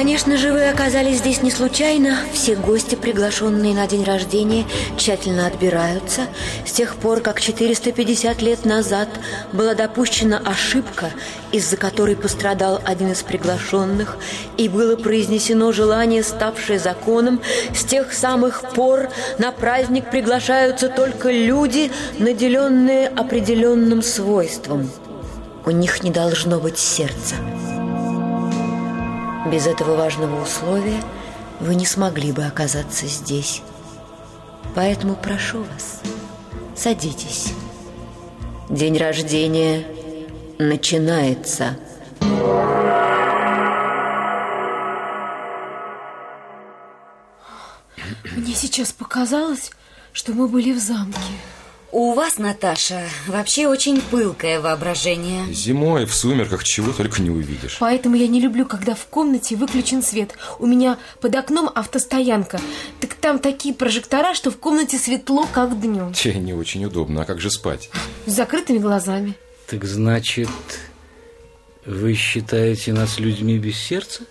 Конечно же, вы оказались здесь не случайно. Все гости, приглашенные на день рождения, тщательно отбираются. С тех пор, как 450 лет назад была допущена ошибка, из-за которой пострадал один из приглашенных, и было произнесено желание, ставшее законом, с тех самых пор на праздник приглашаются только люди, наделенные определенным свойством. У них не должно быть сердца. Без этого важного условия вы не смогли бы оказаться здесь. Поэтому прошу вас, садитесь. День рождения начинается. Мне сейчас показалось, что мы были в замке. У вас, Наташа, вообще очень пылкое воображение. Зимой в сумерках чего только не увидишь. Поэтому я не люблю, когда в комнате выключен свет. У меня под окном автостоянка. Так там такие прожектора, что в комнате светло, как днем. Те не очень удобно. А как же спать? С закрытыми глазами. Так значит, вы считаете нас людьми без сердца?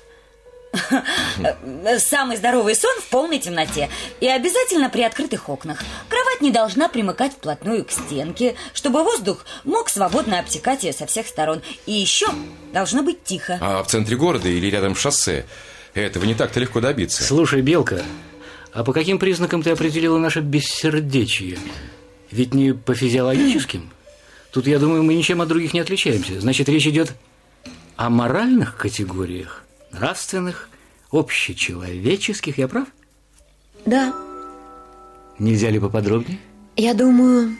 Самый здоровый сон в полной темноте И обязательно при открытых окнах. Кровать не должна примыкать вплотную к стенке Чтобы воздух мог свободно обтекать ее со всех сторон. И еще должно быть тихо. А в центре города или рядом с шоссе? Этого не так-то легко добиться. Слушай, Белка, а по каким признакам ты определила наше бессердечие? Ведь не по физиологическим. Тут, я думаю, мы ничем от других не отличаемся. Значит, речь идет о моральных категориях нравственных, общечеловеческих, я прав? Да. Нельзя ли поподробнее? Я думаю,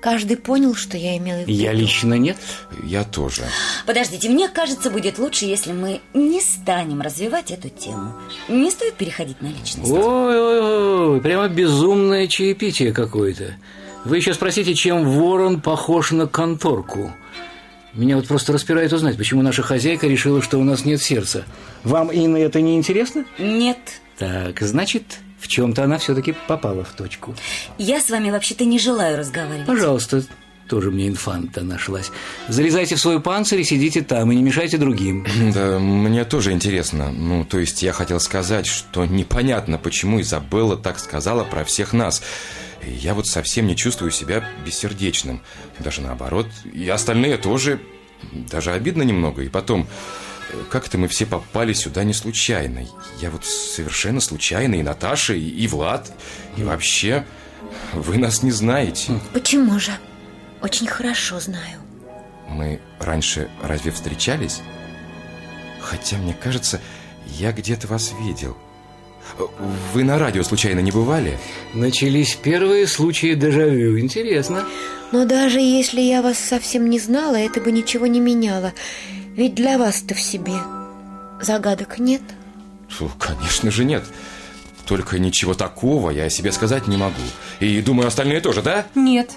каждый понял, что я имела в виду. Я лично нет. Я тоже. Подождите, мне кажется, будет лучше, если мы не станем развивать эту тему. Не стоит переходить на личность. Ой-ой-ой, прямо безумное чаепитие какое-то. Вы еще спросите, чем ворон похож на конторку. Меня вот просто распирает узнать, почему наша хозяйка решила, что у нас нет сердца. Вам, Инна, это не интересно? Нет. Так, значит, в чем-то она все-таки попала в точку. Я с вами вообще-то не желаю разговаривать. Пожалуйста, тоже мне инфанта нашлась. Залезайте в свой панцирь и сидите там, и не мешайте другим. Да, мне тоже интересно. Ну, то есть я хотел сказать, что непонятно, почему Изабелла так сказала про всех нас. Я вот совсем не чувствую себя бессердечным. Даже наоборот. И остальные тоже. Даже обидно немного. И потом, как это мы все попали сюда не случайно? Я вот совершенно случайно. И Наташа, и, и Влад. И вообще, вы нас не знаете. Почему же? Очень хорошо знаю. Мы раньше разве встречались? Хотя, мне кажется, я где-то вас видел. Вы на радио случайно не бывали? Начались первые случаи дежавю. Интересно. Но даже если я вас совсем не знала, это бы ничего не меняло. Ведь для вас-то в себе загадок нет. Фу, конечно же нет. Только ничего такого я о себе сказать не могу. И думаю, остальные тоже, да? Нет.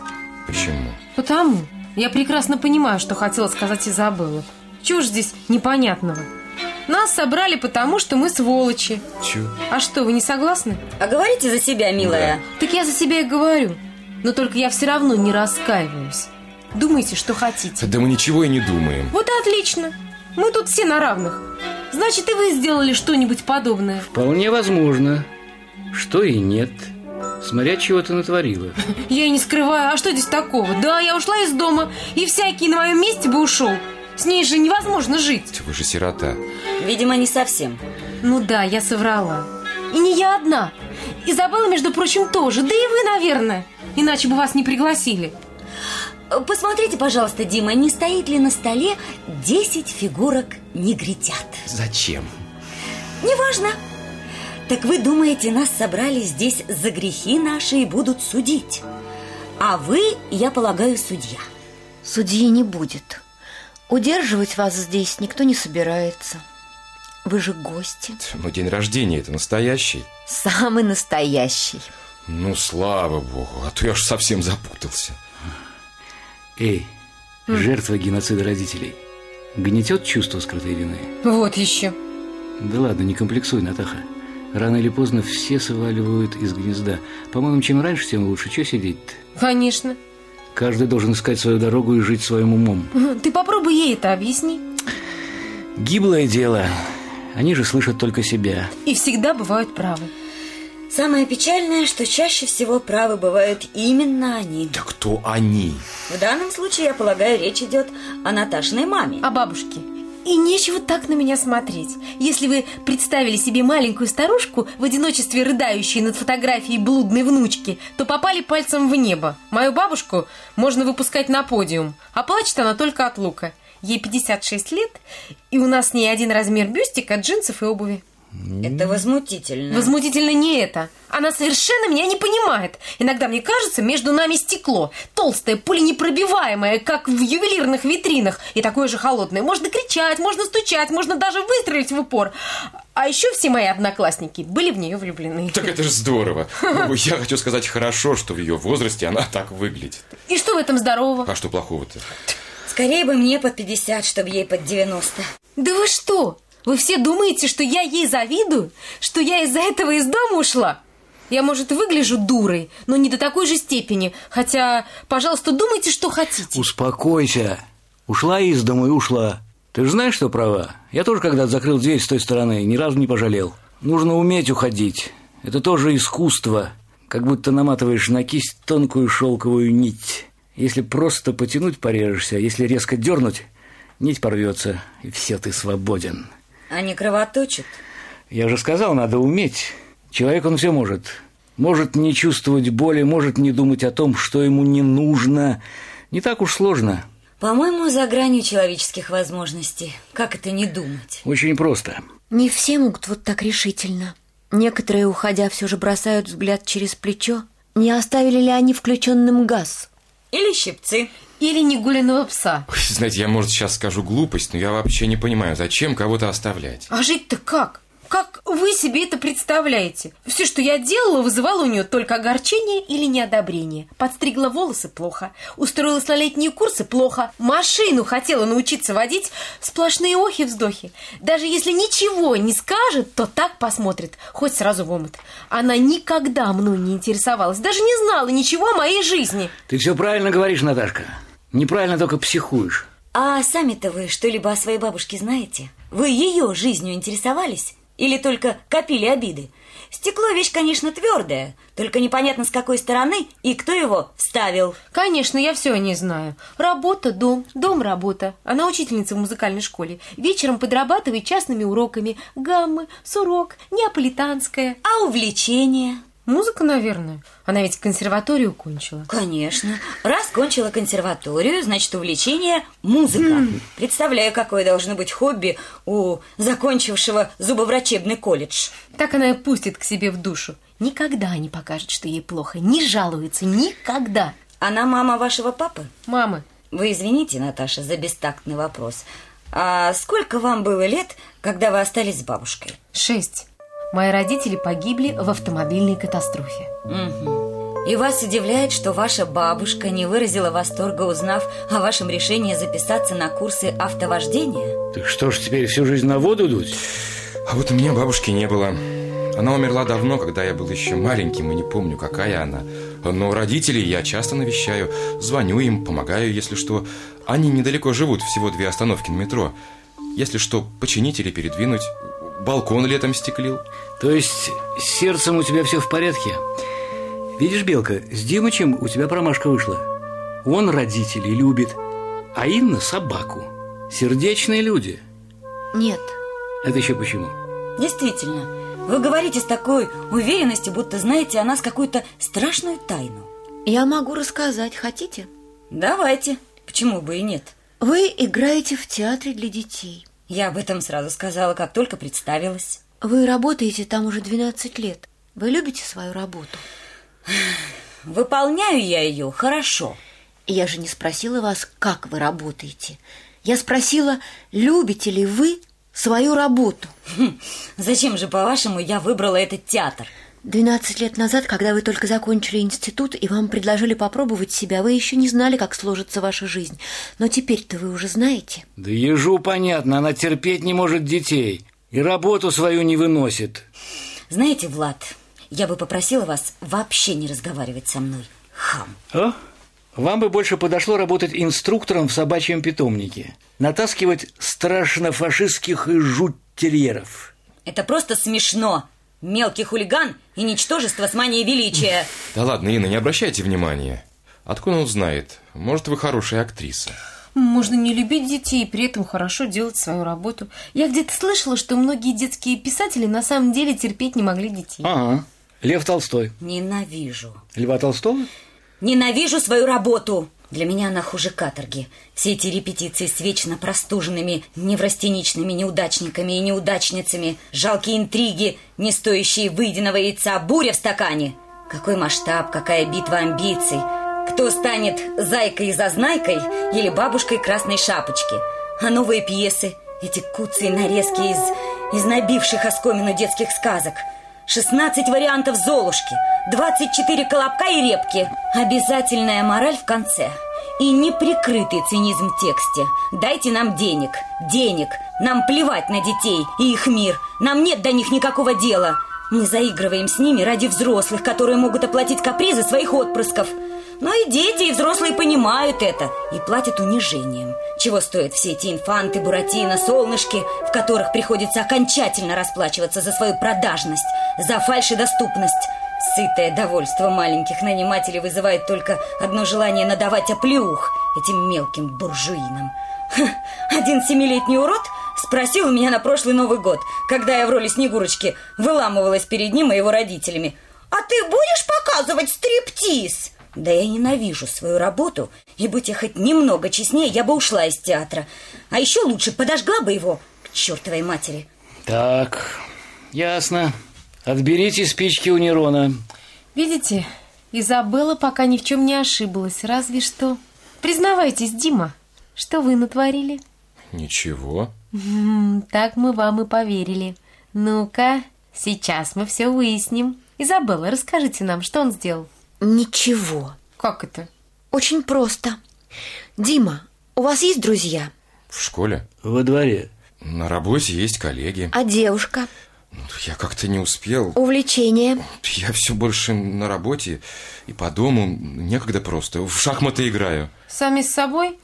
Почему? Потому. Я прекрасно понимаю, что хотела сказать Изабелла. Чего ж здесь непонятного? Нас собрали потому, что мы сволочи. Чё? А что, вы не согласны? А говорите за себя, милая. Так я за себя и говорю. Но только я все равно не раскаиваюсь. Думайте, что хотите. Да мы ничего и не думаем. Вот и отлично. Мы тут все на равных. Значит, и вы сделали что-нибудь подобное. Вполне возможно. Что и нет. Смотря чего ты натворила. Я и не скрываю. А что здесь такого? Да, я ушла из дома, и всякий на моем месте бы ушел. С ней же невозможно жить. Вы же сирота. Видимо, не совсем. Ну да, я соврала. И не я одна. Изабелла, между прочим, тоже. Да и вы, наверное. Иначе бы вас не пригласили. Посмотрите, пожалуйста, Дима, не стоит ли на столе 10 фигурок негритят? Зачем? Неважно. Так вы думаете, нас собрали здесь за грехи наши и будут судить? А вы, я полагаю, судья. Судьи не будет. Удерживать вас здесь никто не собирается. Вы же гости. Но день рождения это настоящий. Самый настоящий. Ну, слава богу, а то я уж совсем запутался. Эй, жертва геноцида родителей. Гнетет чувство скрытой вины? Вот еще. Да ладно, не комплексуй, Натаха. Рано или поздно все сваливают из гнезда. По-моему, чем раньше, тем лучше. Чего сидеть-то? Конечно. Каждый должен искать свою дорогу и жить своим умом. Ты попробуй ей это объясни. Гиблое дело. Они же слышат только себя. И всегда бывают правы. Самое печальное, что чаще всего правы бывают именно они. Да кто они? В данном случае, я полагаю, речь идет о Наташиной маме. О бабушке. И нечего так на меня смотреть. Если вы представили себе маленькую старушку, в одиночестве рыдающей над фотографией блудной внучки, то попали пальцем в небо. Мою бабушку можно выпускать на подиум, а плачет она только от лука. Ей 56 лет, и у нас с ней один размер бюстика, джинсов и обуви. Это возмутительно. Возмутительно не это. Она совершенно меня не понимает. Иногда мне кажется, между нами стекло. Толстое, пуленепробиваемое, как в ювелирных витринах. И такое же холодное. Можно кричать, можно стучать, можно даже выстрелить в упор. А еще все мои одноклассники были в нее влюблены. Так это же здорово. Я хочу сказать, хорошо, что в ее возрасте она так выглядит. И что в этом здорового? А что плохого-то? Скорее бы мне под 50, чтобы ей под 90. Да вы что? Вы все думаете, что я ей завидую? Что я из-за этого из дома ушла? Я, может, выгляжу дурой, но не до такой же степени. Хотя, пожалуйста, думайте, что хотите. Успокойся. Ушла из дома и ушла. Ты же знаешь, что права? Я тоже когда закрыл дверь с той стороны, ни разу не пожалел. Нужно уметь уходить. Это тоже искусство. Как будто наматываешь на кисть тонкую шелковую нить. Если просто потянуть, порежешься. а Если резко дернуть, нить порвется, и все, ты свободен. Они кровоточат. Я же сказал, надо уметь. Человек, он все может. Может не чувствовать боли, может не думать о том, что ему не нужно. Не так уж сложно. По-моему, за гранью человеческих возможностей. Как это не думать? Очень просто. Не все могут вот так решительно. Некоторые, уходя, все же бросают взгляд через плечо. Не оставили ли они включенным газ? Или щипцы. Или негуленного пса. Ой, Знаете, я, может, сейчас скажу глупость, но я вообще не понимаю, зачем кого-то оставлять. А жить-то как? Как вы себе это представляете? Все, что я делала, вызывало у нее только огорчение или неодобрение. Подстригла волосы – плохо. Устроилась на летние курсы – плохо. Машину хотела научиться водить – сплошные охи-вздохи. Даже если ничего не скажет, то так посмотрит, хоть сразу в омут. Она никогда мной не интересовалась, даже не знала ничего о моей жизни. Ты все правильно говоришь, Наташка. Неправильно только психуешь. А сами-то вы что-либо о своей бабушке знаете? Вы ее жизнью интересовались? Или только копили обиды? Стекло вещь, конечно, твердая, только непонятно с какой стороны и кто его вставил. Конечно, я все о ней знаю. Работа, дом, дом, работа. Она учительница в музыкальной школе. Вечером подрабатывает частными уроками. Гаммы, сурок, неаполитанская. А увлечение? Музыка, наверное. Она ведь консерваторию кончила. Конечно. Раз кончила консерваторию, значит, увлечение – музыка. Представляю, какое должно быть хобби у закончившего зубоврачебный колледж. Так она и пустит к себе в душу. Никогда не покажет, что ей плохо. Не жалуется. Никогда. Она мама вашего папы? Мамы, Вы извините, Наташа, за бестактный вопрос. А сколько вам было лет, когда вы остались с бабушкой? шесть. Мои родители погибли в автомобильной катастрофе. И вас удивляет, что ваша бабушка не выразила восторга, узнав о вашем решении записаться на курсы автовождения? Так что ж, теперь всю жизнь на воду дуть? А вот у меня бабушки не было. Она умерла давно, когда я был еще маленьким и не помню, какая она. Но родителей я часто навещаю, звоню им, помогаю, если что. Они недалеко живут, всего две остановки на метро. Если что, починить или передвинуть. Балкон летом стеклил. То есть с сердцем у тебя все в порядке? Видишь, Белка, с Димычем у тебя промашка вышла. Он родителей любит, а Инна собаку. Сердечные люди. Нет. Это еще почему? Действительно, вы говорите с такой уверенностью, будто знаете о нас какую-то страшную тайну. Я могу рассказать, хотите? Давайте, почему бы и нет? Вы играете в театре для детей. Я об этом сразу сказала, как только представилась. Вы работаете там уже 12 лет. Вы любите свою работу? Выполняю я ее хорошо. Я же не спросила вас, как вы работаете. Я спросила, любите ли вы свою работу. Хм, Зачем же, по-вашему, я выбрала этот театр? 12 лет назад, когда вы только закончили институт и вам предложили попробовать себя, вы еще не знали, как сложится ваша жизнь. Но теперь-то вы уже знаете. Да ежу понятно, она терпеть не может детей. И работу свою не выносит. Знаете, Влад, я бы попросила вас вообще не разговаривать со мной. Хам. А? Вам бы больше подошло работать инструктором в собачьем питомнике. Натаскивать страшно фашистских и жуть терьеров. Это просто смешно. Мелкий хулиган и ничтожество с манией величия. Да ладно, Инна, не обращайте внимания. Откуда он знает? Может, вы хорошая актриса. Можно не любить детей и при этом хорошо делать свою работу. Я где-то слышала, что многие детские писатели на самом деле терпеть не могли детей. Ага. Лев Толстой. Ненавижу. Льва Толстого? Ненавижу свою работу. Для меня она хуже каторги. Все эти репетиции с вечно простуженными, неврастеничными неудачниками и неудачницами, жалкие интриги, не стоящие выеденного яйца, буря в стакане. Какой масштаб, какая битва амбиций. Кто станет зайкой и зазнайкой или бабушкой красной шапочки? А новые пьесы, эти куцы и нарезки из, из набивших оскомину детских сказок – 16 вариантов Золушки, 24 колобка и репки. Обязательная мораль в конце. И неприкрытый цинизм в тексте. Дайте нам денег. Денег. Нам плевать на детей и их мир. Нам нет до них никакого дела. Мы заигрываем с ними ради взрослых, которые могут оплатить капризы своих отпрысков. Но и дети, и взрослые понимают это и платят унижением. Чего стоят все эти инфанты, буратино, солнышки, в которых приходится окончательно расплачиваться за свою продажность, за фальшь доступность. Сытое довольство маленьких нанимателей вызывает только одно желание надавать оплеух этим мелким буржуинам. Ха, один семилетний урод спросил у меня на прошлый Новый год, когда я в роли Снегурочки выламывалась перед ним и его родителями. «А ты будешь показывать стриптиз?» Да я ненавижу свою работу, и будь я хоть немного честнее, я бы ушла из театра. А еще лучше подожгла бы его к чертовой матери. Так, ясно. Отберите спички у Нерона. Видите, Изабелла пока ни в чем не ошиблась, разве что... Признавайтесь, Дима, что вы натворили? Ничего. Так мы вам и поверили. Ну-ка, сейчас мы все выясним. Изабелла, расскажите нам, что он сделал? Ничего. Как это? Очень просто. Дима, у вас есть друзья? В школе? Во дворе. На работе есть коллеги. А девушка? Я как-то не успел. Увлечение? Я все больше на работе и по дому. Некогда просто. В шахматы играю. Сами с собой?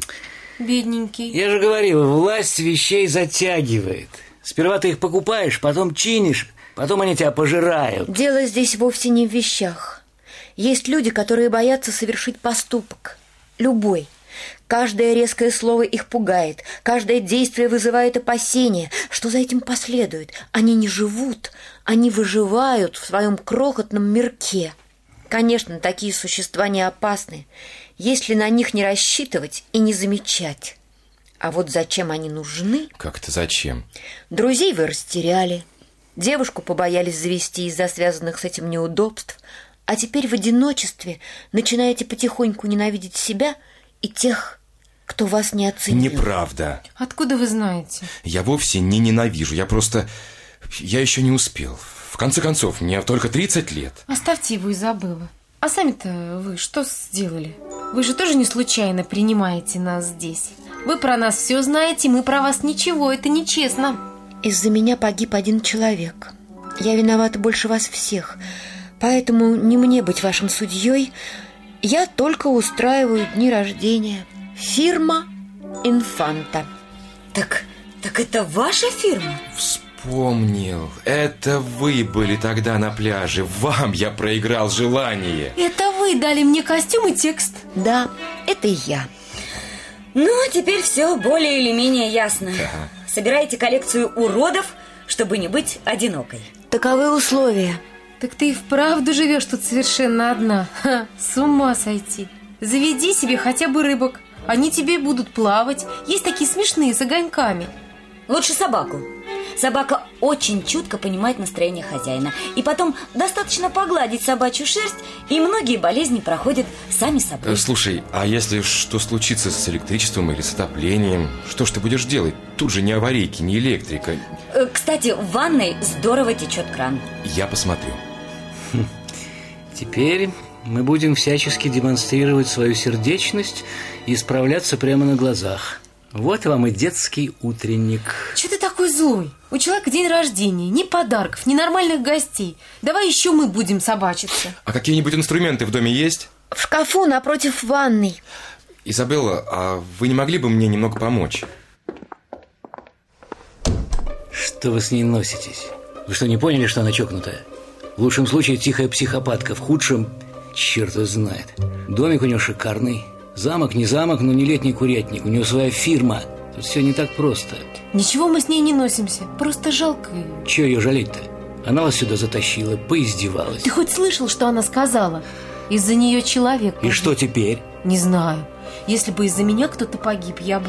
Бедненький. Я же говорил, власть вещей затягивает. Сперва ты их покупаешь, потом чинишь, потом они тебя пожирают. Дело здесь вовсе не в вещах. Есть люди, которые боятся совершить поступок. Любой. Каждое резкое слово их пугает, каждое действие вызывает опасения. Что за этим последует? Они не живут, они выживают в своем крохотном мирке. Конечно, такие существа не опасны, если на них не рассчитывать и не замечать. А вот зачем они нужны? Как это зачем? Друзей вы растеряли, девушку побоялись завести из-за связанных с этим неудобств, а теперь в одиночестве начинаете потихоньку ненавидеть себя и тех, кто вас не оценил. Неправда. Откуда вы знаете? Я вовсе не ненавижу. Я просто... Я еще не успел. В конце концов, мне только 30 лет. Оставьте его, Изабелла. А сами-то вы что сделали? Вы же тоже не случайно принимаете нас здесь. Вы про нас все знаете, мы про вас ничего. Это нечестно. Из-за меня погиб один человек. Я виновата больше вас всех. Поэтому не мне быть вашим судьей. Я только устраиваю дни рождения. Фирма «Инфанта». Так, так это ваша фирма? Вспомнил. Это вы были тогда на пляже. Вам я проиграл желание. Это вы дали мне костюм и текст. Да, это я. Ну, теперь все более или менее ясно. Собираете коллекцию уродов, чтобы не быть одинокой. Таковы условия. Так ты и вправду живешь тут совершенно одна. Ха, с ума сойти. Заведи себе хотя бы рыбок. Они тебе будут плавать. Есть такие смешные с огоньками. Лучше собаку. Собака очень чутко понимает настроение хозяина. И потом достаточно погладить собачью шерсть, и многие болезни проходят сами собой. Э, Слушай, а если что случится с электричеством или с отоплением, что ж ты будешь делать? Тут же ни аварийки, ни электрика. Э, Кстати, в ванной здорово течет кран. Я посмотрю. Теперь мы будем всячески демонстрировать свою сердечность и справляться прямо на глазах. Вот вам и детский утренник. Че ты такой злой? У человека день рождения, ни подарков, ни нормальных гостей. Давай еще мы будем собачиться. А какие-нибудь инструменты в доме есть? В шкафу напротив ванной. Изабелла, а вы не могли бы мне немного помочь? Что вы с ней носитесь? Вы что, не поняли, что она чокнутая? В лучшем случае тихая психопатка, в худшем черт ее знает. Домик у нее шикарный. Замок не замок, но не летний курятник. У нее своя фирма. Тут все не так просто. Ничего мы с ней не носимся. Просто жалко ее. Чего ее жалеть-то? Она вас сюда затащила, поиздевалась. Ты хоть слышал, что она сказала? Из-за нее человек И погиб. что теперь? Не знаю. Если бы из-за меня кто-то погиб, я бы...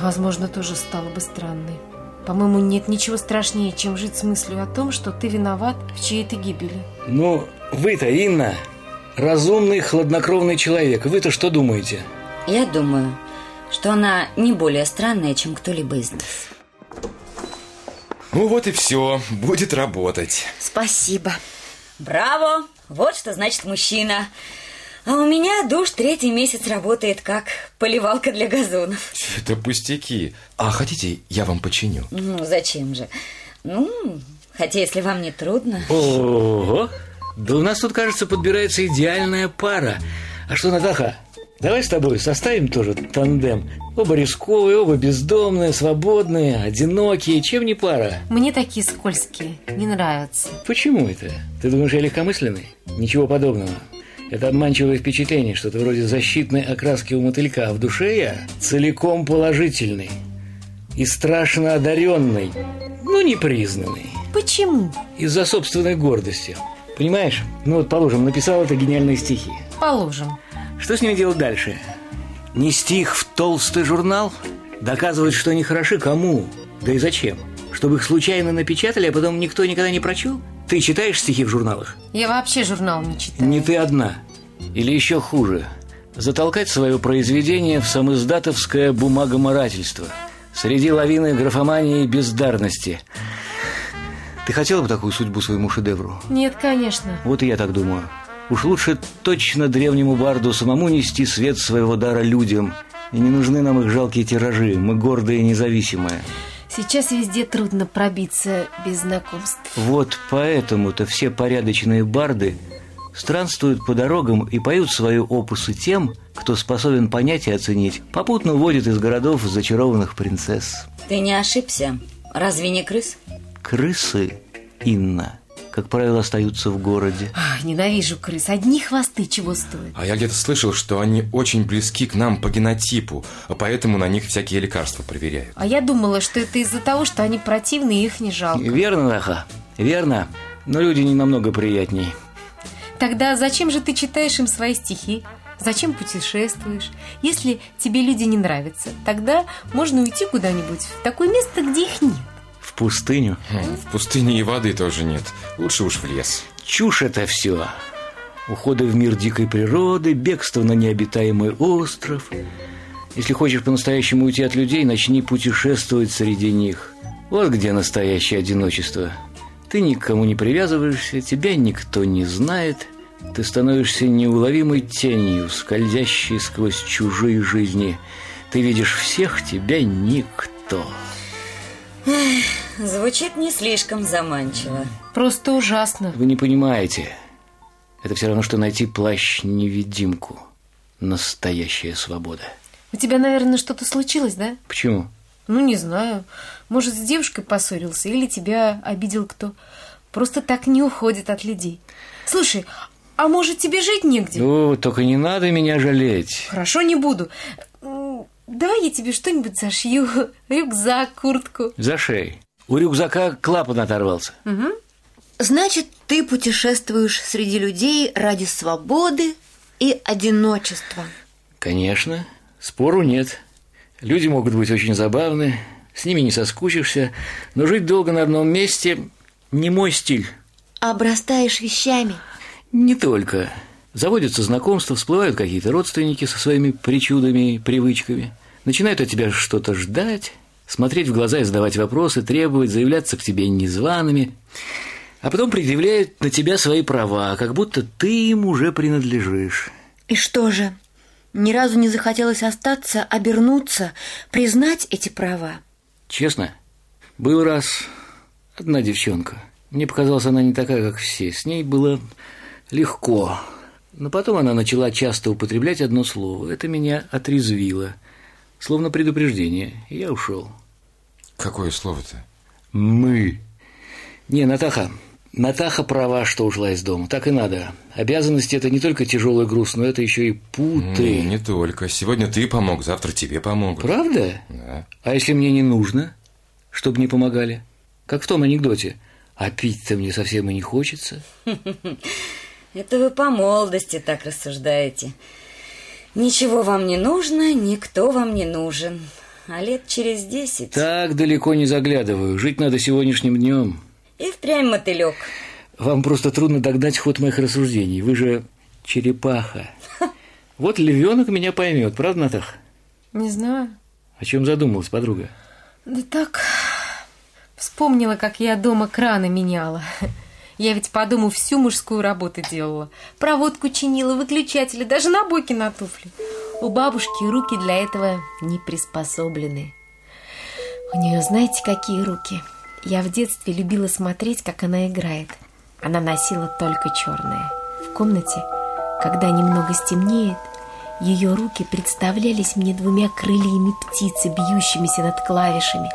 Возможно, тоже стала бы странной. По-моему, нет ничего страшнее, чем жить с мыслью о том, что ты виноват в чьей-то гибели. Ну, вы-то, Инна, разумный, хладнокровный человек. Вы-то что думаете? Я думаю, что она не более странная, чем кто-либо из нас. Ну вот и все, будет работать. Спасибо. Браво! Вот что значит мужчина. А у меня душ третий месяц работает как поливалка для газонов. Это пустяки. А хотите, я вам починю? Ну, зачем же? Ну, хотя если вам не трудно... Ого! Да у нас тут, кажется, подбирается идеальная пара. А что, Натаха, давай с тобой составим тоже тандем. Оба рисковые, оба бездомные, свободные, одинокие. Чем не пара? Мне такие скользкие не нравятся. Почему это? Ты думаешь, я легкомысленный? Ничего подобного. Это обманчивое впечатление, что-то вроде защитной окраски у мотылька, а в душе я целиком положительный и страшно одаренный, но непризнанный. Почему? Из-за собственной гордости. Понимаешь? Ну вот, положим, написал это гениальные стихи. Положим. Что с ними делать дальше? Нести их в толстый журнал? Доказывать, что они хороши кому? Да и зачем? Чтобы их случайно напечатали, а потом никто никогда не прочел? Ты читаешь стихи в журналах? Я вообще журнал не читаю. Не ты одна. Или еще хуже. Затолкать свое произведение в самоиздатовское бумагоморательство. Среди лавины графомании и бездарности. Ты хотела бы такую судьбу своему шедевру? Нет, конечно. Вот и я так думаю. Уж лучше точно древнему барду самому нести свет своего дара людям. И не нужны нам их жалкие тиражи. Мы гордые и независимые. Сейчас везде трудно пробиться без знакомств. Вот поэтому-то все порядочные барды странствуют по дорогам и поют свои опусы тем, кто способен понять и оценить, попутно уводит из городов зачарованных принцесс. Ты не ошибся. Разве не крыс? Крысы, Инна, как правило, остаются в городе. А, ненавижу крыс. Одни хвосты чего стоят. А я где-то слышал, что они очень близки к нам по генотипу, а поэтому на них всякие лекарства проверяют. А я думала, что это из-за того, что они противные и их не жалко. Верно, Наха, верно. Но люди не намного приятней. Тогда зачем же ты читаешь им свои стихи? Зачем путешествуешь? Если тебе люди не нравятся, тогда можно уйти куда-нибудь в такое место, где их нет. В пустыню. Хм, В пустыне и воды тоже нет. Лучше уж в лес. Чушь это все. Уходы в мир дикой природы, бегство на необитаемый остров. Если хочешь по-настоящему уйти от людей, начни путешествовать среди них. Вот где настоящее одиночество. Ты никому не привязываешься, тебя никто не знает. Ты становишься неуловимой тенью, скользящей сквозь чужие жизни. Ты видишь всех, тебя никто. Звучит не слишком заманчиво. Просто ужасно. Вы не понимаете. Это все равно, что найти плащ-невидимку. Настоящая свобода. У тебя, наверное, что-то случилось, да? Почему? Ну, не знаю. Может, с девушкой поссорился или тебя обидел кто. Просто так не уходит от людей. Слушай, а может, тебе жить негде? О, только не надо меня жалеть. Хорошо, не буду. Давай я тебе что-нибудь зашью. Рюкзак, куртку. За шеей. У рюкзака клапан оторвался. Значит, ты путешествуешь среди людей ради свободы и одиночества. Конечно, спору нет. Люди могут быть очень забавны, с ними не соскучишься, но жить долго на одном месте не мой стиль. Обрастаешь вещами. Не только. Заводятся знакомства, всплывают какие-то родственники со своими причудами и привычками. Начинают от тебя что-то ждать, смотреть в глаза и задавать вопросы, требовать, заявляться к тебе незваными. А потом предъявляют на тебя свои права, как будто ты им уже принадлежишь. И что же, ни разу не захотелось остаться, обернуться, признать эти права? Честно, был раз одна девчонка. Мне показалось, она не такая, как все. С ней было легко. Но потом она начала часто употреблять одно слово. Это меня отрезвило. Словно предупреждение. И я ушел. Какое слово-то? Мы. Не, Натаха, Натаха права, что ушла из дома. Так и надо. Обязанности – это не только тяжелый груз, но это еще и путы. Ну, не только. Сегодня ты помог, завтра тебе помогут. Правда? Да. А если мне не нужно, чтобы не помогали? Как в том анекдоте. А пить-то мне совсем и не хочется. Это вы по молодости так рассуждаете. Ничего вам не нужно, никто вам не нужен. А лет через десять... Так далеко не заглядываю. Жить надо сегодняшним днем. И впрямь мотылек. Вам просто трудно догнать ход моих рассуждений. Вы же черепаха. Вот львенок меня поймет, правда, Натах? Не знаю. О чем задумалась подруга? Да так, вспомнила, как я дома краны меняла. Я ведь по дому всю мужскую работу делала. Проводку чинила, выключатели, даже набойки на туфли. У бабушки руки для этого не приспособлены. У нее знаете, какие руки? Я в детстве любила смотреть, как она играет. Она носила только черное. В комнате, когда немного стемнеет, ее руки представлялись мне двумя крыльями птицы, бьющимися над клавишами.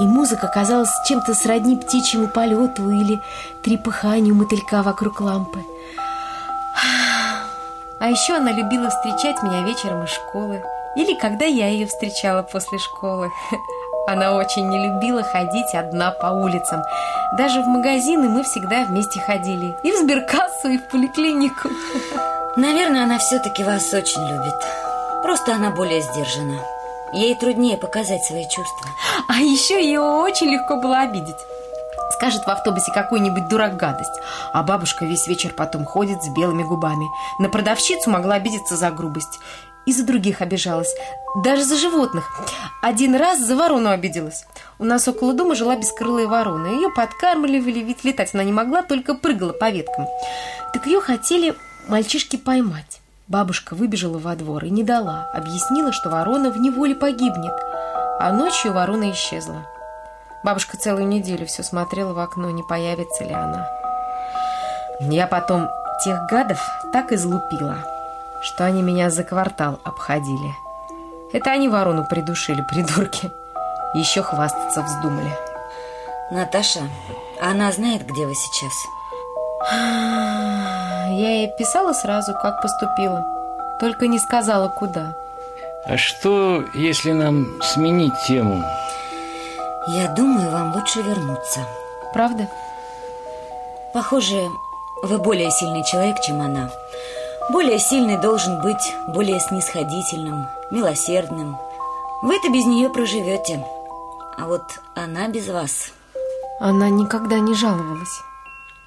И музыка казалась чем-то сродни птичьему полету или трепыханию мотылька вокруг лампы. А еще она любила встречать меня вечером из школы. Или когда я ее встречала после школы. Она очень не любила ходить одна по улицам. Даже в магазины мы всегда вместе ходили. И в сберкассу, и в поликлинику. Наверное, она все-таки вас очень любит. Просто она более сдержана. Ей труднее показать свои чувства. А еще ее очень легко было обидеть. Скажет в автобусе какую-нибудь дурак гадость, а бабушка весь вечер потом ходит с белыми губами. На продавщицу могла обидеться за грубость. И за других обижалась. Даже за животных. Один раз за ворону обиделась. У нас около дома жила бескрылая ворона. Ее подкармливали, ведь летать она не могла, только прыгала по веткам. Так ее хотели мальчишки поймать. Бабушка выбежала во двор и не дала. Объяснила, что ворона в неволе погибнет. А ночью ворона исчезла. Бабушка целую неделю все смотрела в окно, не появится ли она. Я потом тех гадов так излупила, что они меня за квартал обходили. Это они ворону придушили, придурки. Еще хвастаться вздумали. Наташа, она знает, где вы сейчас? Я ей писала сразу, как поступила. Только не сказала, куда. А что, если нам сменить тему? Я думаю, вам лучше вернуться. Правда? Похоже, вы более сильный человек, чем она. Более сильный должен быть более снисходительным, милосердным. Вы-то без нее проживете. А вот она без вас. Она никогда не жаловалась.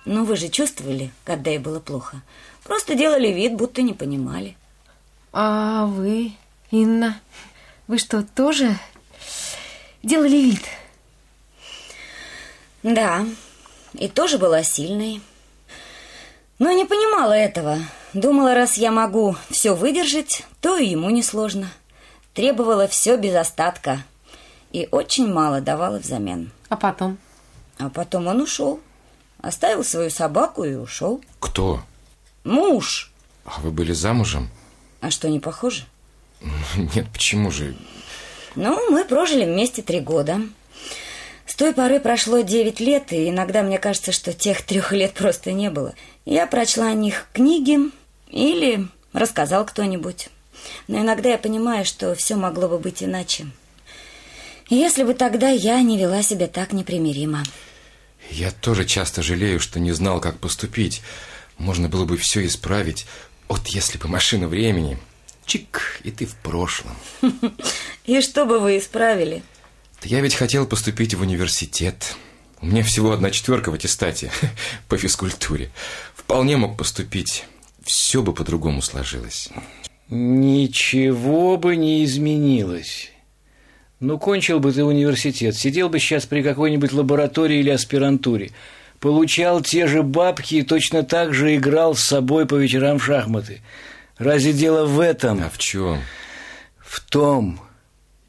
Ну, вы же чувствовали, когда ей было плохо. Просто делали вид, будто не понимали. А вы, Инна, вы что, тоже делали вид? Да, и тоже была сильной. Но не понимала этого. Думала, раз я могу все выдержать, то и ему несложно. Требовала все без остатка. И очень мало давала взамен. А потом? А потом он ушел. Оставил свою собаку и ушел. Кто? Муж. А вы были замужем? А что, не похоже? Нет, почему же? Ну, мы прожили вместе три года. С той поры прошло девять лет, и иногда мне кажется, что тех трех лет просто не было. Я прочла о них книги или рассказал кто-нибудь. Но иногда я понимаю, что все могло бы быть иначе. Если бы тогда я не вела себя так непримиримо. Я тоже часто жалею, что не знал, как поступить. Можно было бы все исправить. Вот если бы машина времени... Чик, и ты в прошлом. И что бы вы исправили? Да я ведь хотел поступить в университет. У меня всего одна четверка в аттестате по физкультуре. Вполне мог поступить. Все бы по-другому сложилось. Ничего бы не изменилось. Ну, кончил бы ты университет, сидел бы сейчас при какой-нибудь лаборатории или аспирантуре, получал те же бабки и точно так же играл с собой по вечерам в шахматы. Разве дело в этом? А в чем? В том,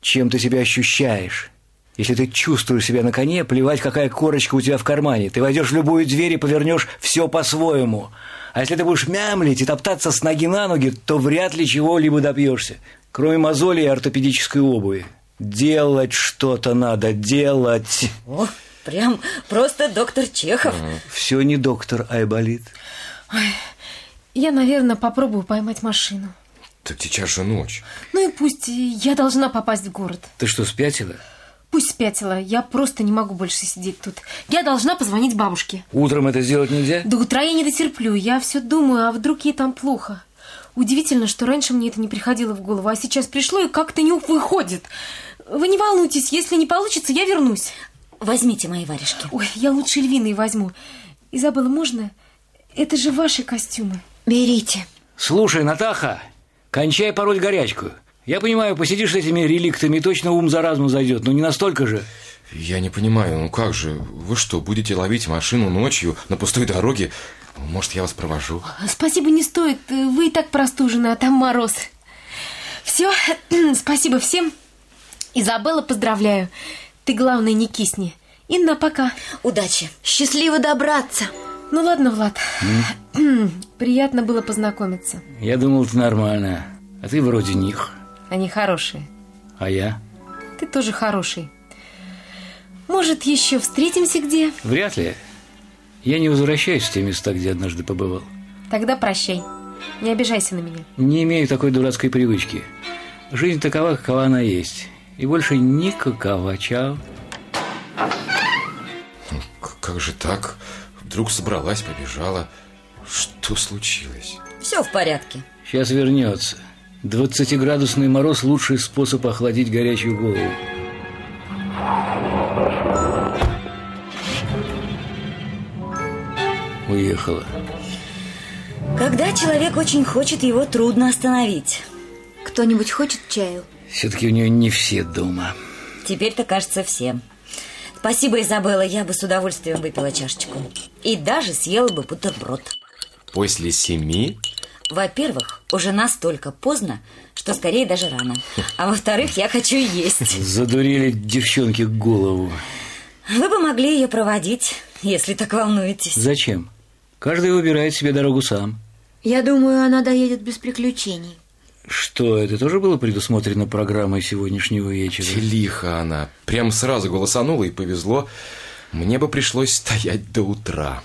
чем ты себя ощущаешь. Если ты чувствуешь себя на коне, плевать, какая корочка у тебя в кармане. Ты войдешь в любую дверь и повернешь все по-своему. А если ты будешь мямлить и топтаться с ноги на ноги, то вряд ли чего-либо добьешься, кроме мозолей и ортопедической обуви. Делать что-то надо, делать. О, прям просто доктор Чехов. Все не доктор Айболит. Ой, я, наверное, попробую поймать машину. Так сейчас же ночь. Ну и пусть я должна попасть в город. Ты что, спятила? Пусть спятила, я просто не могу больше сидеть тут. Я должна позвонить бабушке. Утром это сделать нельзя? До утра я не дотерплю, я все думаю, а вдруг ей там плохо. Удивительно, что раньше мне это не приходило в голову, а сейчас пришло и как-то не выходит. Вы не волнуйтесь, если не получится, я вернусь. Возьмите мои варежки. Ой, я лучше львиные возьму. Изабелла, можно? Это же ваши костюмы. Берите. Слушай, Натаха, кончай пороть горячку. Я понимаю, посидишь с этими реликтами, точно ум за разум зайдет, но не настолько же. Я не понимаю, ну как же, вы что, будете ловить машину ночью на пустой дороге? Может, я вас провожу? Спасибо не стоит, вы и так простужены, а там мороз. Все, спасибо всем. Изабелла, поздравляю. Ты, главное, не кисни. Инна, пока. Удачи. Счастливо добраться. Ну ладно, Влад. Приятно было познакомиться. Я думал, ты нормальная, а ты вроде них. Они хорошие. А я? Ты тоже хороший. Может, еще встретимся где? Вряд ли. Я не возвращаюсь в те места, где однажды побывал. Тогда прощай. Не обижайся на меня. Не имею такой дурацкой привычки. Жизнь такова, какова она есть. И больше никакого. Чао. Ну, как же так? Вдруг собралась, побежала. Что случилось? Все в порядке. Сейчас вернется. Двадцатиградусный мороз – лучший способ охладить горячую голову. Уехала. Когда человек очень хочет, его трудно остановить. Кто-нибудь хочет чаю? Все-таки у нее не все дома. Теперь-то кажется всем. Спасибо, Изабелла, я бы с удовольствием выпила чашечку. И даже съела бы бутерброд. После семи? Во-первых, уже настолько поздно, что скорее даже рано. А во-вторых, я хочу есть. Задурили девчонки голову. Вы бы могли ее проводить, если так волнуетесь. Зачем? Каждый выбирает себе дорогу сам. Я думаю, она доедет без приключений. Что, это тоже было предусмотрено программой сегодняшнего вечера? Лихо она. Прям сразу голосанула и повезло. Мне бы пришлось стоять до утра.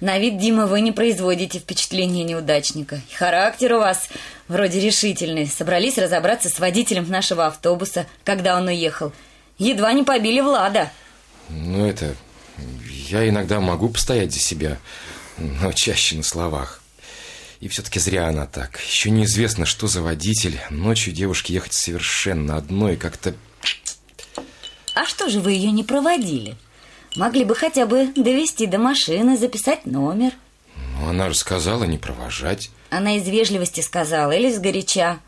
На вид, Дима, вы не производите впечатление неудачника. Характер у вас вроде решительный. Собрались разобраться с водителем нашего автобуса, когда он уехал. Едва не побили Влада. Ну, это... Я иногда могу постоять за себя, но чаще на словах. И все-таки зря она так. Еще неизвестно, что за водитель. Ночью девушке ехать совершенно одной как-то... А что же вы ее не проводили? Могли бы хотя бы довести до машины, записать номер. Ну, она же сказала не провожать. Она из вежливости сказала или сгоряча.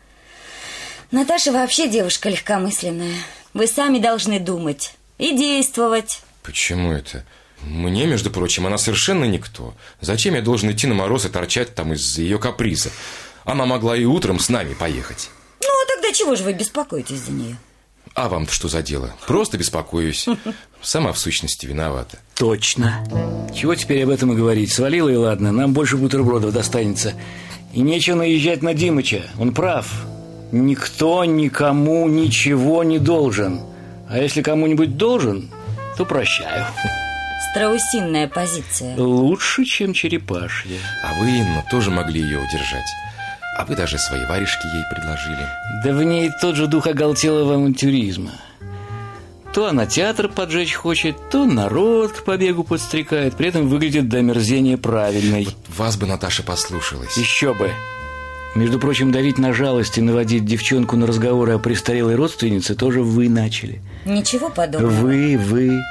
Наташа вообще девушка легкомысленная. Вы сами должны думать и действовать. Почему это? Мне, между прочим, она совершенно никто. Зачем я должен идти на мороз и торчать там из-за ее каприза? Она могла и утром с нами поехать. Ну, а тогда чего же вы беспокоитесь за нее? А вам-то что за дело? Просто беспокоюсь. Сама в сущности виновата. Точно. Чего теперь об этом и говорить? Свалила и ладно, нам больше бутербродов достанется. И нечего наезжать на Димыча. Он прав. Никто никому ничего не должен. А если кому-нибудь должен, то прощаю. Страусинная позиция. Лучше, чем черепашья. А вы, Инна, тоже могли ее удержать. А вы даже свои варежки ей предложили. Да в ней тот же дух оголтелого авантюризма. То она театр поджечь хочет, то народ к побегу подстрекает, при этом выглядит до мерзения правильной. Вот вас бы Наташа послушалась. Еще бы. Между прочим, давить на жалость и наводить девчонку на разговоры о престарелой родственнице тоже вы начали. Ничего подобного. Вы, вы.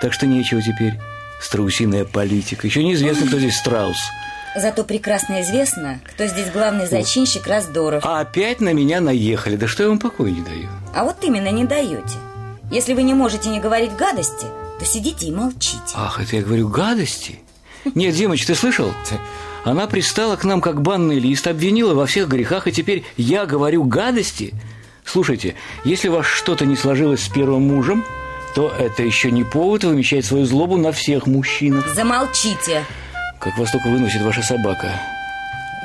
Так что нечего теперь. Страусиная политика. Еще неизвестно, кто здесь страус. Зато прекрасно известно, кто здесь главный зачинщик раздоров. А опять на меня наехали. Да что я вам покоя не даю? А вот именно не даете. Если вы не можете не говорить гадости, то сидите и молчите. Ах, это я говорю гадости? Нет, Димыч, ты слышал? Она пристала к нам как банный лист, обвинила во всех грехах, и теперь я говорю гадости? Слушайте, если у вас что-то не сложилось с первым мужем, то это еще не повод вымещать свою злобу на всех мужчинах. Замолчите. Как вас только выносит ваша собака.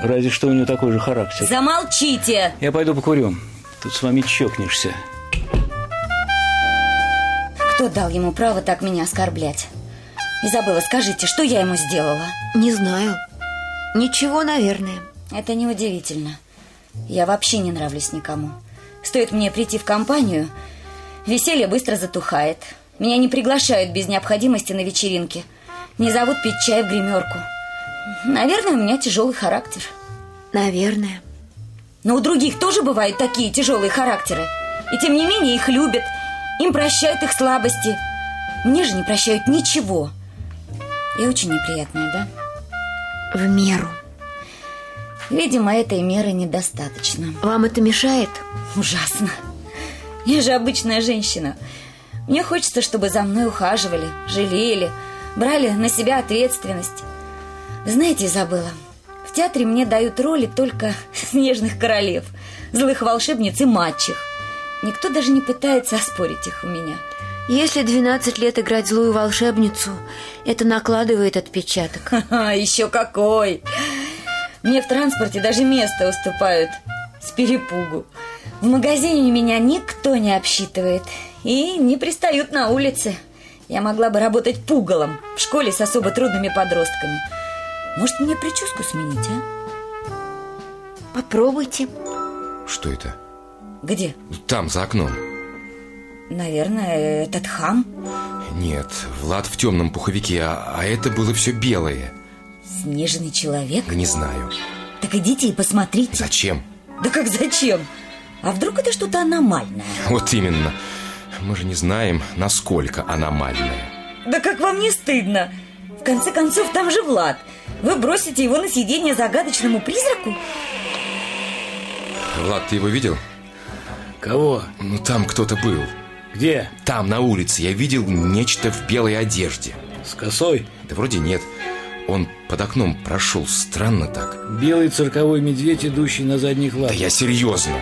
Разве что у нее такой же характер. Замолчите. Я пойду покурю. Тут с вами чокнешься. Кто дал ему право так меня оскорблять? Изабелла, скажите, что я ему сделала? Не знаю. Ничего, наверное. Это неудивительно. Я вообще не нравлюсь никому. Стоит мне прийти в компанию, веселье быстро затухает. Меня не приглашают без необходимости на вечеринки. Не зовут пить чай в гримерку. Наверное, у меня тяжелый характер. Наверное. Но у других тоже бывают такие тяжелые характеры. И тем не менее их любят. Им прощают их слабости. Мне же не прощают ничего. И очень неприятное, да? В меру. Видимо, этой меры недостаточно. Вам это мешает? Ужасно. Я же обычная женщина. Мне хочется, чтобы за мной ухаживали, жалели, брали на себя ответственность. Знаете, Изабелла, в театре мне дают роли только снежных королев, злых волшебниц и мачех. Никто даже не пытается оспорить их у меня. Если 12 лет играть злую волшебницу, это накладывает отпечаток. Ха-ха, еще какой! Мне в транспорте даже место уступают с перепугу. В магазине меня никто не обсчитывает и не пристают на улице. Я могла бы работать пугалом в школе с особо трудными подростками. Может, мне прическу сменить, а? Попробуйте. Что это? Где? Там, за окном. Наверное, этот хам. Нет, Влад в темном пуховике, а, а это было все белое. Снежный человек? Не знаю. Так идите и посмотрите. Зачем? Да как зачем? А вдруг это что-то аномальное? Вот именно. Мы же не знаем, насколько аномальное. Да как вам не стыдно? В конце концов, там же Влад. Вы бросите его на сиденье загадочному призраку? Влад, ты его видел? Кого? Ну, там кто-то был. Где? Там, на улице, я видел нечто в белой одежде. С косой? Да вроде нет. Он под окном прошел странно так. Белый цирковой медведь, идущий на задних Да лапах. я серьезно.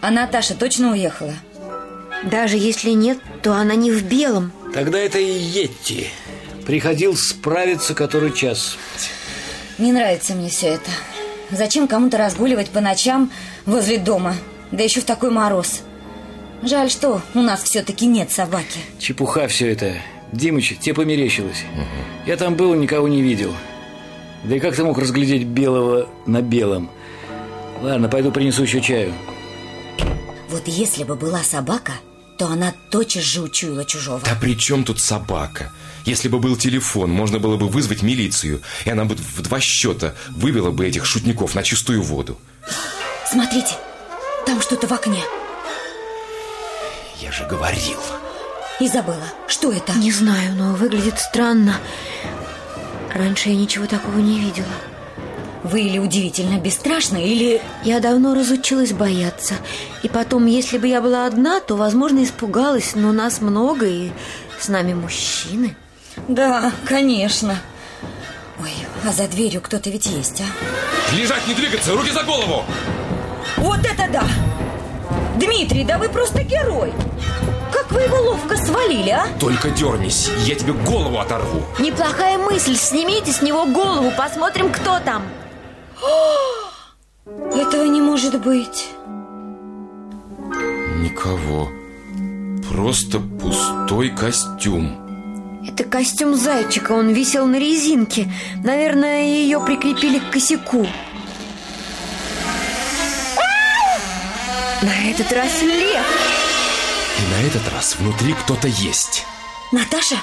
А Наташа точно уехала? Даже если нет, то она не в белом. Тогда это и Йетти. Приходил справиться который час. Не нравится мне все это. Зачем кому-то разгуливать по ночам возле дома? Да еще в такой мороз. Жаль, что у нас все-таки нет собаки. Чепуха все это. Димыч, тебе померещилось. Я там был, никого не видел. Да и как ты мог разглядеть белого на белом? Ладно, пойду принесу еще чаю. Вот если бы была собака, то она тотчас же учуяла чужого. Да при чем тут собака? Если бы был телефон, можно было бы вызвать милицию, и она бы в два счета вывела бы этих шутников на чистую воду. Смотрите, там что-то в окне. Я же говорил. Изабелла, что это? Не знаю, но выглядит странно. Раньше я ничего такого не видела. Вы или удивительно бесстрашны, или... Я давно разучилась бояться. И потом, если бы я была одна, то, возможно, испугалась. Но нас много, и с нами мужчины. Да, конечно. Ой, а за дверью кто-то ведь есть, а? Лежать, не двигаться, руки за голову! Вот это да! Дмитрий, да вы просто герой! Как вы его ловко свалили, а? Только дернись, я тебе голову оторву. Неплохая мысль. Снимите с него голову, посмотрим, кто там. Этого не может быть. Никого. Просто пустой костюм. Это костюм зайчика, он висел на резинке. Наверное, ее прикрепили к косяку. На этот раз лев. И на этот раз внутри кто-то есть. Наташа?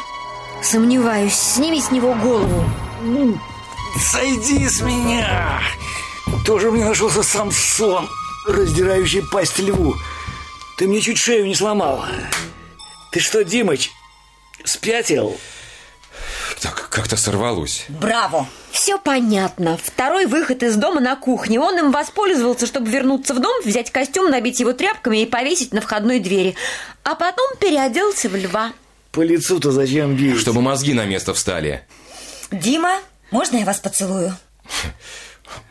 Сомневаюсь, сними с него голову. Сойди с меня! Тоже мне нашелся Самсон, раздирающий пасть льву. Ты мне чуть шею не сломал. Ты что, Димыч, спятил? Так, как-то сорвалось. Браво! Все понятно. Второй выход из дома на кухне. Он им воспользовался, чтобы вернуться в дом, взять костюм, набить его тряпками и повесить на входной двери. А потом переоделся в льва. По лицу-то зачем бить? Чтобы мозги на место встали. Дима, можно я вас поцелую?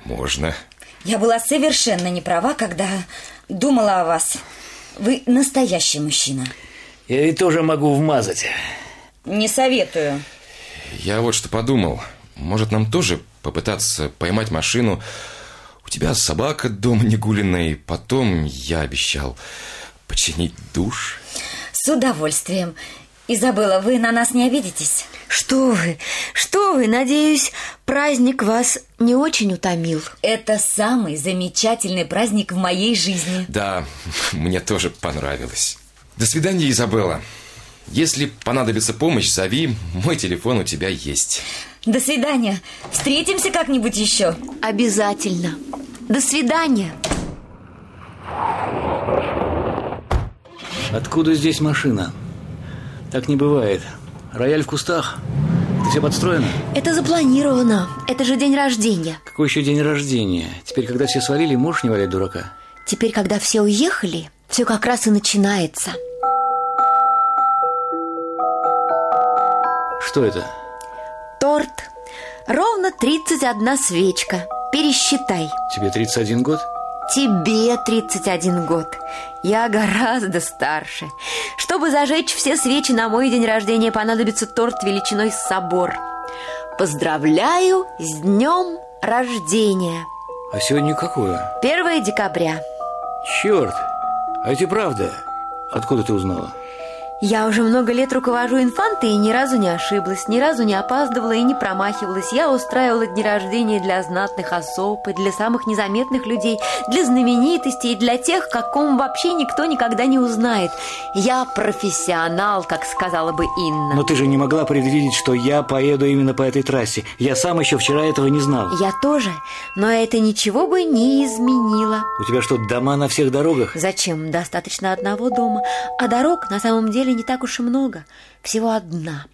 Можно. Я была совершенно не права, когда думала о вас. Вы настоящий мужчина. Я ведь тоже могу вмазать. Не советую. Я вот что подумал. Может, нам тоже попытаться поймать машину? У тебя собака дома негуленная, потом я обещал починить душ. С удовольствием. Изабелла, вы на нас не обидитесь? Что вы, что вы, надеюсь, праздник вас не очень утомил. Это самый замечательный праздник в моей жизни. Да, мне тоже понравилось. До свидания, Изабелла. Если понадобится помощь, зови. Мой телефон у тебя есть. До свидания. Встретимся как-нибудь еще. Обязательно. До свидания. Откуда здесь машина? Так не бывает. Рояль в кустах. Это все подстроено? Это запланировано. Это же день рождения. Какой еще день рождения? Теперь, когда все свалили, можешь не валять дурака? Теперь, когда все уехали, все как раз и начинается. Что это? Торт. Ровно 31 свечка. Пересчитай. Тебе 31 год? Тебе 31 год. Я гораздо старше. Чтобы зажечь все свечи на мой день рождения, понадобится торт величиной с собор. Поздравляю с днем рождения. А сегодня какое? 1 декабря. Черт! А это правда? Откуда ты узнала? Я уже много лет руковожу инфантой и ни разу не ошиблась, ни разу не опаздывала и не промахивалась. Я устраивала дни рождения для знатных особ и для самых незаметных людей, для знаменитостей и для тех, каком вообще никто никогда не узнает. Я профессионал, как сказала бы Инна. Но ты же не могла предвидеть, что я поеду именно по этой трассе. Я сам еще вчера этого не знал. Я тоже, но это ничего бы не изменило. У тебя что, дома на всех дорогах? Зачем? Достаточно одного дома. А дорог на самом деле не так уж и много, всего одна.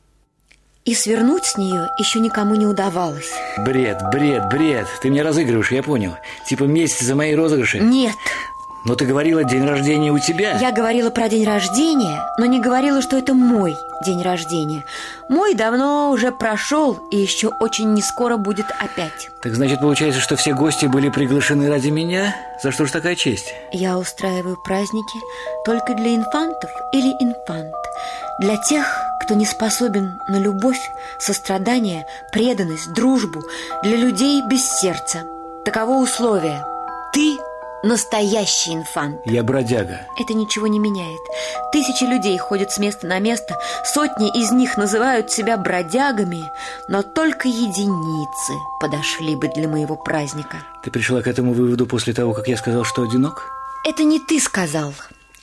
И свернуть с нее еще никому не удавалось. Бред, бред, бред. Ты меня разыгрываешь, я понял. Типа месть за мои розыгрыши. Нет, Но ты говорила, день рождения у тебя. я говорила про день рождения, но не говорила, что это мой день рождения. Мой давно уже прошел и еще очень не скоро будет опять. Так значит, получается, что все гости были приглашены ради меня? За что ж такая честь? Я устраиваю праздники только для инфантов или инфант. Для тех, кто не способен на любовь, сострадание, преданность, дружбу. Для людей без сердца. Таково условие. Ты настоящий инфант. Я бродяга. Это ничего не меняет. Тысячи людей ходят с места на место, сотни из них называют себя бродягами, но только единицы подошли бы для моего праздника. Ты пришла к этому выводу после того, как я сказал, что одинок? Это не ты сказал.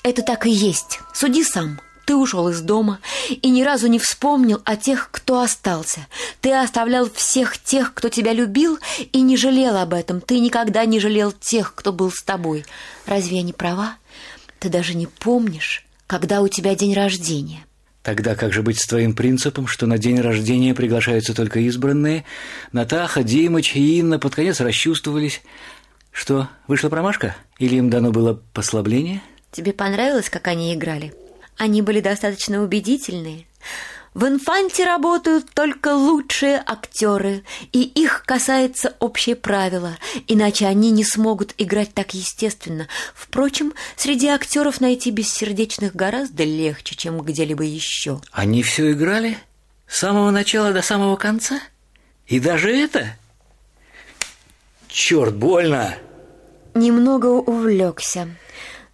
Это так и есть. Суди сам. Ты ушел из дома и ни разу не вспомнил о тех, кто остался. Ты оставлял всех тех, кто тебя любил, и не жалел об этом. Ты никогда не жалел тех, кто был с тобой. Разве я не права? Ты даже не помнишь, когда у тебя день рождения. Тогда как же быть с твоим принципом, что на день рождения приглашаются только избранные? Натаха, Димыч и Инна под конец расчувствовались. Что, вышла промашка? Или им дано было послабление? Тебе понравилось, как они играли? Они были достаточно убедительные. В «Инфанте» работают только лучшие актеры, и их касается общее правило, иначе они не смогут играть так естественно. Впрочем, среди актеров найти бессердечных гораздо легче, чем где-либо еще. Они все играли? С самого начала до самого конца? И даже это? Черт, больно! Немного увлекся,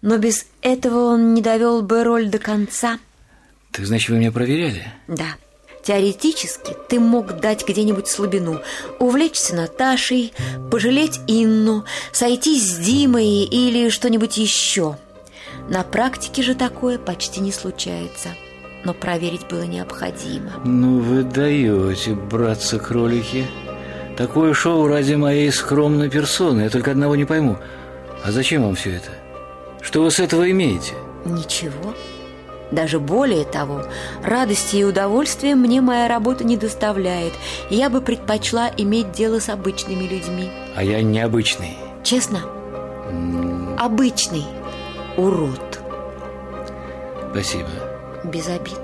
но без этого он не довел бы роль до конца. Так значит, вы меня проверяли? Да, теоретически ты мог дать где-нибудь слабину, увлечься Наташей, пожалеть Инну, сойтись с Димой или что-нибудь еще. На практике же такое почти не случается, но проверить было необходимо. Ну вы даете, братцы-кролики. Такое шоу ради моей скромной персоны. Я только одного не пойму. А зачем вам все это? Что вы с этого имеете? Ничего. Даже более того, радости и удовольствия мне моя работа не доставляет. Я бы предпочла иметь дело с обычными людьми. А я необычный. Честно? Обычный урод. Спасибо. Без обид.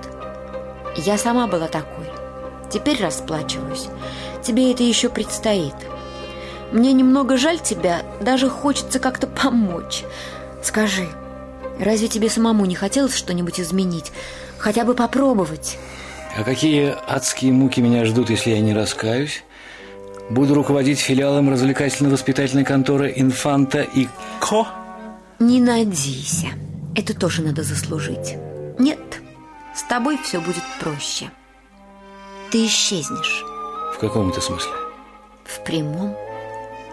Я сама была такой. Теперь расплачиваюсь. Тебе это еще предстоит. Мне немного жаль тебя, даже хочется как-то помочь. Скажи, Разве тебе самому не хотелось что-нибудь изменить? Хотя бы попробовать? А какие адские муки меня ждут, если я не раскаюсь? Буду руководить филиалом развлекательно-воспитательной конторы «Инфанта» и «Ко»? Не надейся. Это тоже надо заслужить. Нет, с тобой все будет проще. Ты исчезнешь. В каком это смысле? В прямом,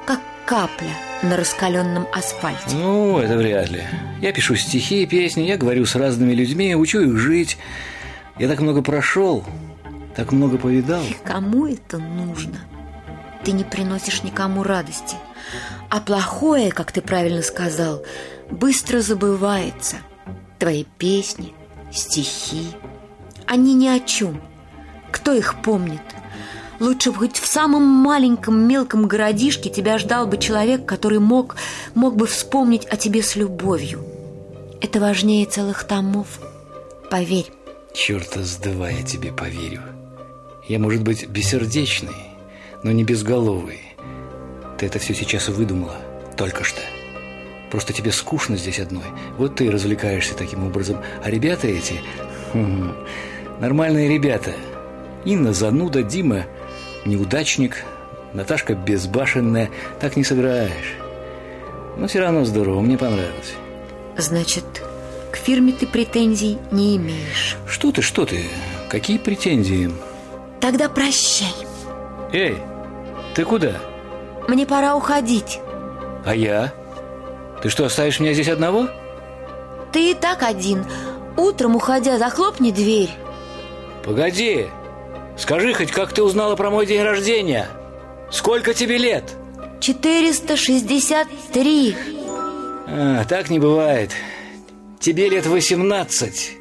как капля на раскаленном асфальте. Ну, это вряд ли. Я пишу стихи, песни, я говорю с разными людьми, учу их жить. Я так много прошел, так много повидал. И кому это нужно? Ты не приносишь никому радости. А плохое, как ты правильно сказал, быстро забывается. Твои песни, стихи, они ни о чем. Кто их помнит? Лучше бы хоть в самом маленьком мелком городишке тебя ждал бы человек, который мог, мог бы вспомнить о тебе с любовью. Это важнее целых томов. Поверь. Черта с два я тебе поверю. Я, может быть, бессердечный, но не безголовый. Ты это все сейчас выдумала, только что. Просто тебе скучно здесь одной. Вот ты и развлекаешься таким образом. А ребята эти... Хм, нормальные ребята. Инна зануда, Дима неудачник, Наташка безбашенная. Так не сыграешь. Но все равно здорово, мне понравилось. Значит, к фирме ты претензий не имеешь. Что ты, что ты? Какие претензии? Тогда прощай. Эй, ты куда? Мне пора уходить. А я? Ты что, оставишь меня здесь одного? Ты и так один. Утром, уходя, захлопни дверь. Погоди. Скажи хоть, как ты узнала про мой день рождения? Сколько тебе лет? 463. А, так не бывает. Тебе лет 18.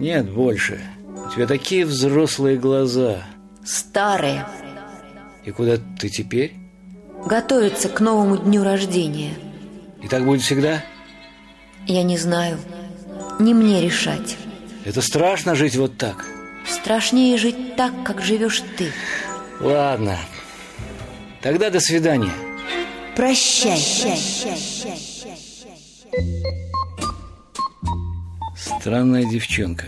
Нет, больше. У тебя такие взрослые глаза. Старые. И куда ты теперь? Готовиться к новому дню рождения. И так будет всегда? Я не знаю. Не мне решать. Это страшно жить вот так. Страшнее жить так, как живешь ты. Ладно. Тогда до свидания. Прощай. Странная девчонка.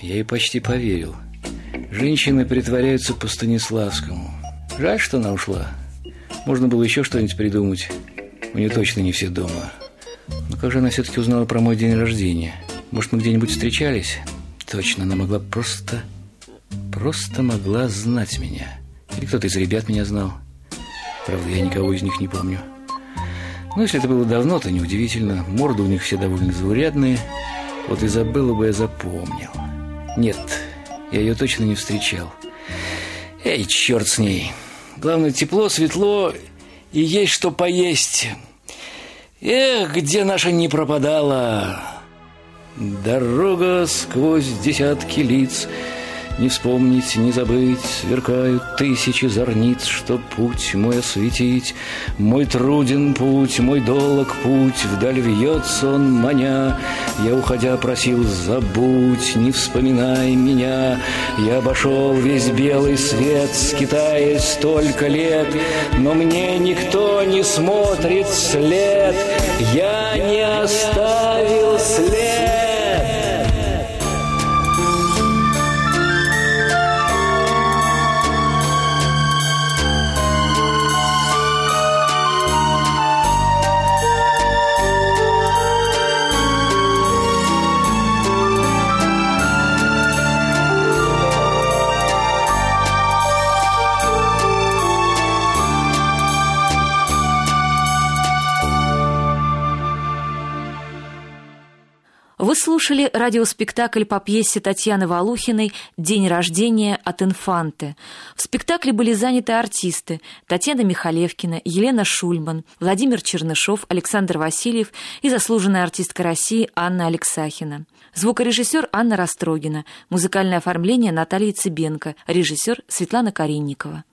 Я ей почти поверил. Женщины притворяются по Станиславскому. Жаль, что она ушла. Можно было еще что-нибудь придумать. У нее точно не все дома. Но как же она все-таки узнала про мой день рождения? Может, мы где-нибудь встречались? Точно, она могла просто... Просто могла знать меня. Или кто-то из ребят меня знал. Правда, я никого из них не помню. Ну, если это было давно, то неудивительно. Морды у них все довольно заурядные. Вот Изабеллу бы я запомнил. Нет, я ее точно не встречал. Эй, черт с ней. Главное, тепло, светло и есть что поесть. Эх, где наша не пропадала. Дорога сквозь десятки лиц — не вспомнить, не забыть, сверкают тысячи зорниц, Что путь мой осветить. Мой труден путь, мой долг путь, Вдаль вьется он маня. Я, уходя, просил, забудь, не вспоминай меня. Я обошел весь белый свет, скитаясь столько лет, Но мне никто не смотрит след. Я не оставил след. Вы слушали радиоспектакль по пьесе Татьяны Валухиной «День рождения от инфанты». В спектакле были заняты артисты Татьяна Михалевкина, Елена Шульман, Владимир Чернышов, Александр Васильев и заслуженная артистка России Анна Алексахина. Звукорежиссер Анна Растрогина, музыкальное оформление Наталья Цыбенко, режиссер Светлана Каринникова.